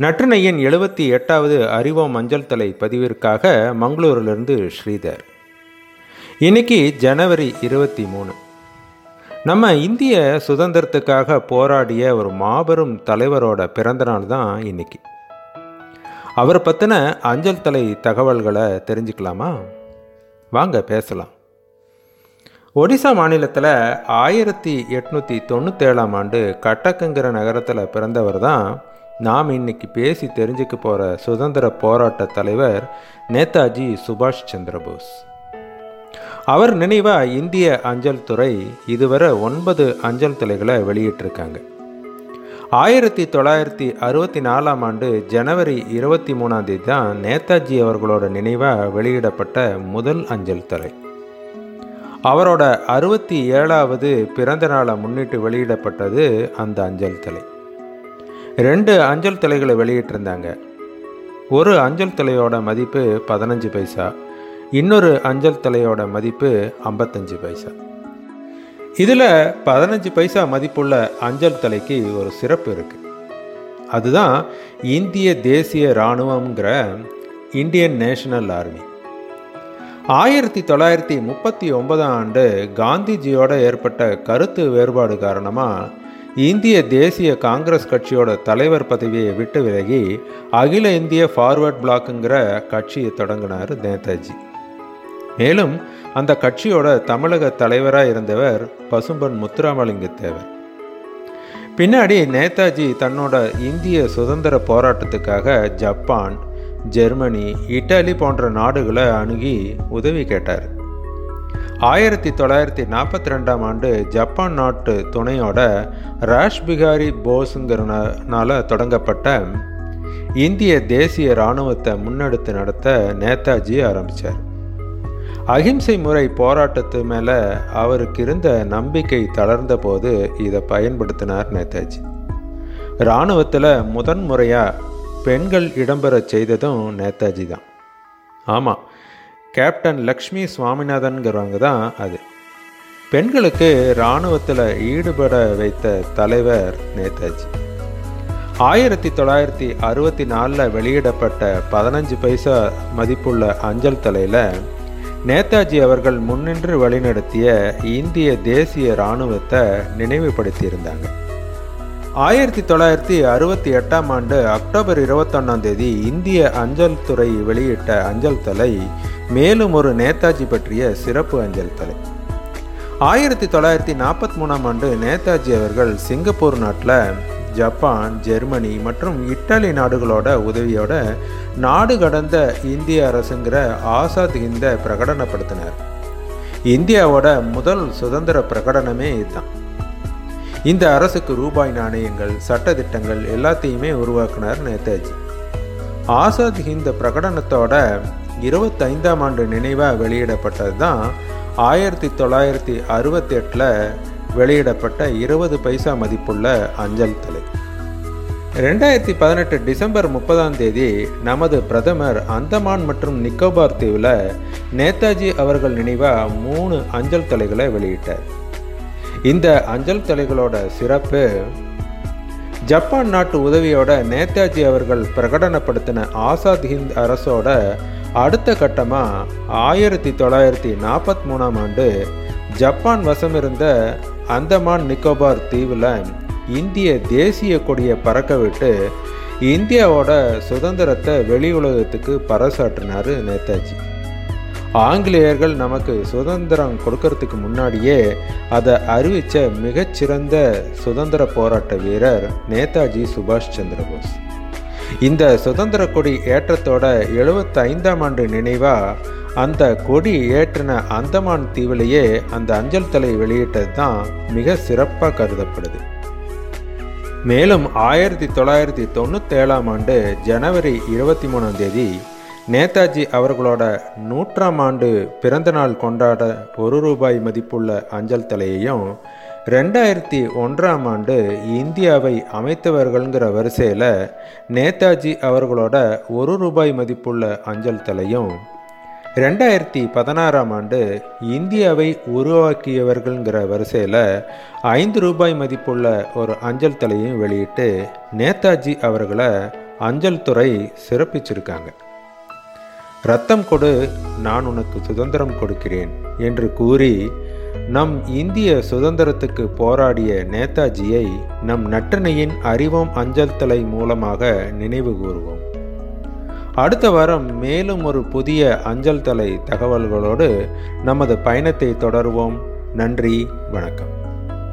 நற்றினையின் எழுபத்தி எட்டாவது அறிவோம் மஞ்சள் தலை பதிவிற்காக மங்களூரிலிருந்து ஸ்ரீதர். இன்னைக்கு ஜனவரி இருபத்தி மூணு. நம்ம இந்திய சுதந்திரத்துக்காக போராடிய ஒரு மாபெரும் தலைவரோட பிறந்தநாள் தான் இன்னைக்கு. அவரை பற்றின அஞ்சல் தலை தகவல்களை தெரிஞ்சுக்கலாமா? வாங்க பேசலாம். ஒடிசா மாநிலத்தில் ஆயிரத்தி எட்நூற்றி தொண்ணூற்றேழாம் ஆண்டு கட்டக்குங்கிற நகரத்தில் பிறந்தவர் தான் நாம் இன்னைக்கு பேசி தெரிஞ்சுக்க போகிற சுதந்திர போராட்ட தலைவர் நேதாஜி சுபாஷ் சந்திரபோஸ் அவர் நினைவாக இந்திய அஞ்சல் துறை இதுவரை ஒன்பது அஞ்சல் தலைகளை வெளியிட்டிருக்காங்க. ஆயிரத்தி தொள்ளாயிரத்தி அறுபத்தி நாலாம் ஆண்டு ஜனவரி இருபத்தி மூணாம் தேதி தான் நேதாஜி அவர்களோட நினைவாக வெளியிடப்பட்ட முதல் அஞ்சல் தலை அவரோட அறுபத்தி ஏழாவது பிறந்த நாளை முன்னிட்டு வெளியிடப்பட்டது அந்த அஞ்சல் தலை ரெண்டு அஞ்சல் தலைகளை வெளியிட்டிருந்தாங்க. ஒரு அஞ்சல் தலையோட மதிப்பு பதினஞ்சு பைசா இன்னொரு அஞ்சல் தலையோட மதிப்பு ஐம்பத்தஞ்சு பைசா. இதில் பதினஞ்சு பைசா மதிப்புள்ள அஞ்சல் தலைக்கு ஒரு சிறப்பு இருக்குது அதுதான் இந்திய தேசிய இராணுவங்கிற இந்தியன் நேஷனல் ஆர்மி. ஆயிரத்தி தொள்ளாயிரத்தி முப்பத்தி ஒன்பதாம் ஆண்டு காந்திஜியோட ஏற்பட்ட கருத்து வேறுபாடு காரணமாக இந்திய தேசிய காங்கிரஸ் கட்சியோட தலைவர் பதவியை விட்டு விலகி அகில இந்திய ஃபார்வர்ட் பிளாக்குங்கிற கட்சியை தொடங்கினார் நேதாஜி. மேலும் அந்த கட்சியோட தமிழக தலைவராக இருந்தவர் பசும்பன் முத்துராமலிங்க தேவர் பின்னாடி நேதாஜி தன்னோட இந்திய சுதந்திர போராட்டத்துக்காக ஜப்பான் ஜெர்மனி இட்டாலி போன்ற நாடுகளை அணுகி உதவி கேட்டார். ஆயிரத்தி தொள்ளாயிரத்தி நாற்பத்தி ரெண்டாம் ஆண்டு ஜப்பான் நாட்டு துணையோட ராஷ் பிகாரி போஸுங்கிறனால தொடங்கப்பட்ட இந்திய தேசிய இராணுவத்தை முன்னெடுத்து நடத்த நேதாஜி ஆரம்பித்தார் அகிம்சை முறை போராட்டத்து மேலே அவருக்கு இருந்த நம்பிக்கை தளர்ந்த போது இதை பயன்படுத்தினார் நேதாஜி. இராணுவத்தில் முதன் முறையாக பெண்கள் இடம்பெற செய்ததும் நேதாஜி தான். ஆமாம் கேப்டன் லக்ஷ்மி சுவாமிநாதன்கிறவங்க தான் அது. பெண்களுக்கு இராணுவத்தில் ஈடுபட வைத்த தலைவர் நேதாஜி. ஆயிரத்தி தொள்ளாயிரத்தி அறுபத்தி நாலில் வெளியிடப்பட்ட பதினஞ்சு பைசா மதிப்புள்ள அஞ்சல் தலையில் நேதாஜி அவர்கள் முன்னின்று வழிநடத்திய இந்திய தேசிய இராணுவத்தை நினைவுபடுத்தியிருந்தாங்க. ஆயிரத்தி தொள்ளாயிரத்தி அறுபத்தி எட்டாம் ஆண்டு அக்டோபர் இருபத்தொன்னாம் தேதி இந்திய அஞ்சல் துறை வெளியிட்ட அஞ்சல் தலை மேலும் ஒரு நேதாஜி பற்றிய சிறப்பு அஞ்சல் தலை. ஆயிரத்தி தொள்ளாயிரத்தி நாற்பத்தி மூணாம் ஆண்டு நேதாஜி அவர்கள் சிங்கப்பூர் நாட்டில் ஜப்பான் ஜெர்மனி மற்றும் இத்தாலி நாடுகளோட உதவியோட நாடு கடந்த இந்திய அரசுங்கிற ஆசாத் ஹிந்த பிரகடனப்படுத்தினார். இந்தியாவோட முதல் சுதந்திர பிரகடனமே இதுதான். இந்த அரசுக்கு ரூபாய் நாணயங்கள் சட்டத்திட்டங்கள் எல்லாத்தையுமே உருவாக்குனார் நேதாஜி. ஆசாத் ஹிந்த பிரகடனத்தோட இருபத்தைந்தாம் ஆண்டு நினைவாக வெளியிடப்பட்டது தான் ஆயிரத்தி தொள்ளாயிரத்தி அறுபத்தி எட்டில் வெளியிடப்பட்ட இருபது பைசா மதிப்புள்ள அஞ்சல் தலை. ரெண்டாயிரத்தி பதினெட்டு டிசம்பர் முப்பதாம் தேதி நமது பிரதமர் அந்தமான் மற்றும் நிக்கோபார் தீவில் நேதாஜி அவர்கள் நினைவாக மூணு அஞ்சல் தலைகளை வெளியிட்டார். இந்த அஞ்சல் தலைகளோட சிறப்பு ஜப்பான் நாட்டு உதவியோட நேதாஜி அவர்கள் பிரகடனப்படுத்தின ஆசாத் ஹிந்த் அரசோட அடுத்த கட்டமாக ஆயிரத்தி தொள்ளாயிரத்தி நாற்பத்தி மூணாம் ஆண்டு ஜப்பான் வசம் இருந்த அந்தமான் நிக்கோபார் தீவில் இந்திய தேசிய கொடியை பறக்க விட்டு இந்தியாவோட சுதந்திரத்தை வெளி உலகத்துக்கு பறைசாற்றினார் நேதாஜி. ஆங்கிலேயர்கள் நமக்கு சுதந்திரம் கொடுக்கறதுக்கு முன்னாடியே அதை அறிவித்த மிகச்சிறந்த சுதந்திர போராட்ட வீரர் நேதாஜி சுபாஷ் சந்திரபோஸ் இந்த சுதந்திர கொடி ஏற்றத்தோட எழுபத்தைந்தாம் ஆண்டு நினைவாக அந்த கொடி ஏற்றின அந்தமான் தீவிலேயே அந்த அஞ்சல் தலை வெளியிட்டது தான் மிக சிறப்பாக கருதப்படுது. மேலும் ஆயிரத்தி தொள்ளாயிரத்தி தொண்ணூற்றேழாம் ஆண்டு ஜனவரி இருபத்தி மூணாம் தேதி நேதாஜி அவர்களோட நூற்றாம் ஆண்டு பிறந்தநாள் கொண்டாட ஒரு ரூபாய் மதிப்புள்ள அஞ்சல் தலையையும் ரெண்டாயிரத்தி ஒன்றாம் ஆண்டு இந்தியாவை அமைத்தவர்கள்ங்கிற வரிசையில் நேதாஜி அவர்களோட ஒரு ரூபாய் மதிப்புள்ள அஞ்சல் தலையும் ரெண்டாயிரத்தி பதினாறாம் ஆண்டு இந்தியாவை உருவாக்கியவர்கள்ங்கிற வரிசையில் ஐந்து ரூபாய் மதிப்புள்ள ஒரு அஞ்சல் தலையும் வெளியிட்டு நேதாஜி அவர்களை அஞ்சல் துறை சிறப்பிச்சிருக்காங்க. ரத்தம் கொடு நான் உனக்கு சுதந்திரம் கொடுக்கிறேன் என்று கூறி நம் இந்திய சுதந்திரத்துக்கு போராடிய நேதாஜியை நம் நட்டனையின் அறிவோம் அஞ்சல் தலை மூலமாக நினைவு கூறுவோம். அடுத்த வாரம் மேலும் ஒரு புதிய அஞ்சல் தலை தகவல்களோடு நமது பயணத்தை தொடருவோம். நன்றி வணக்கம்.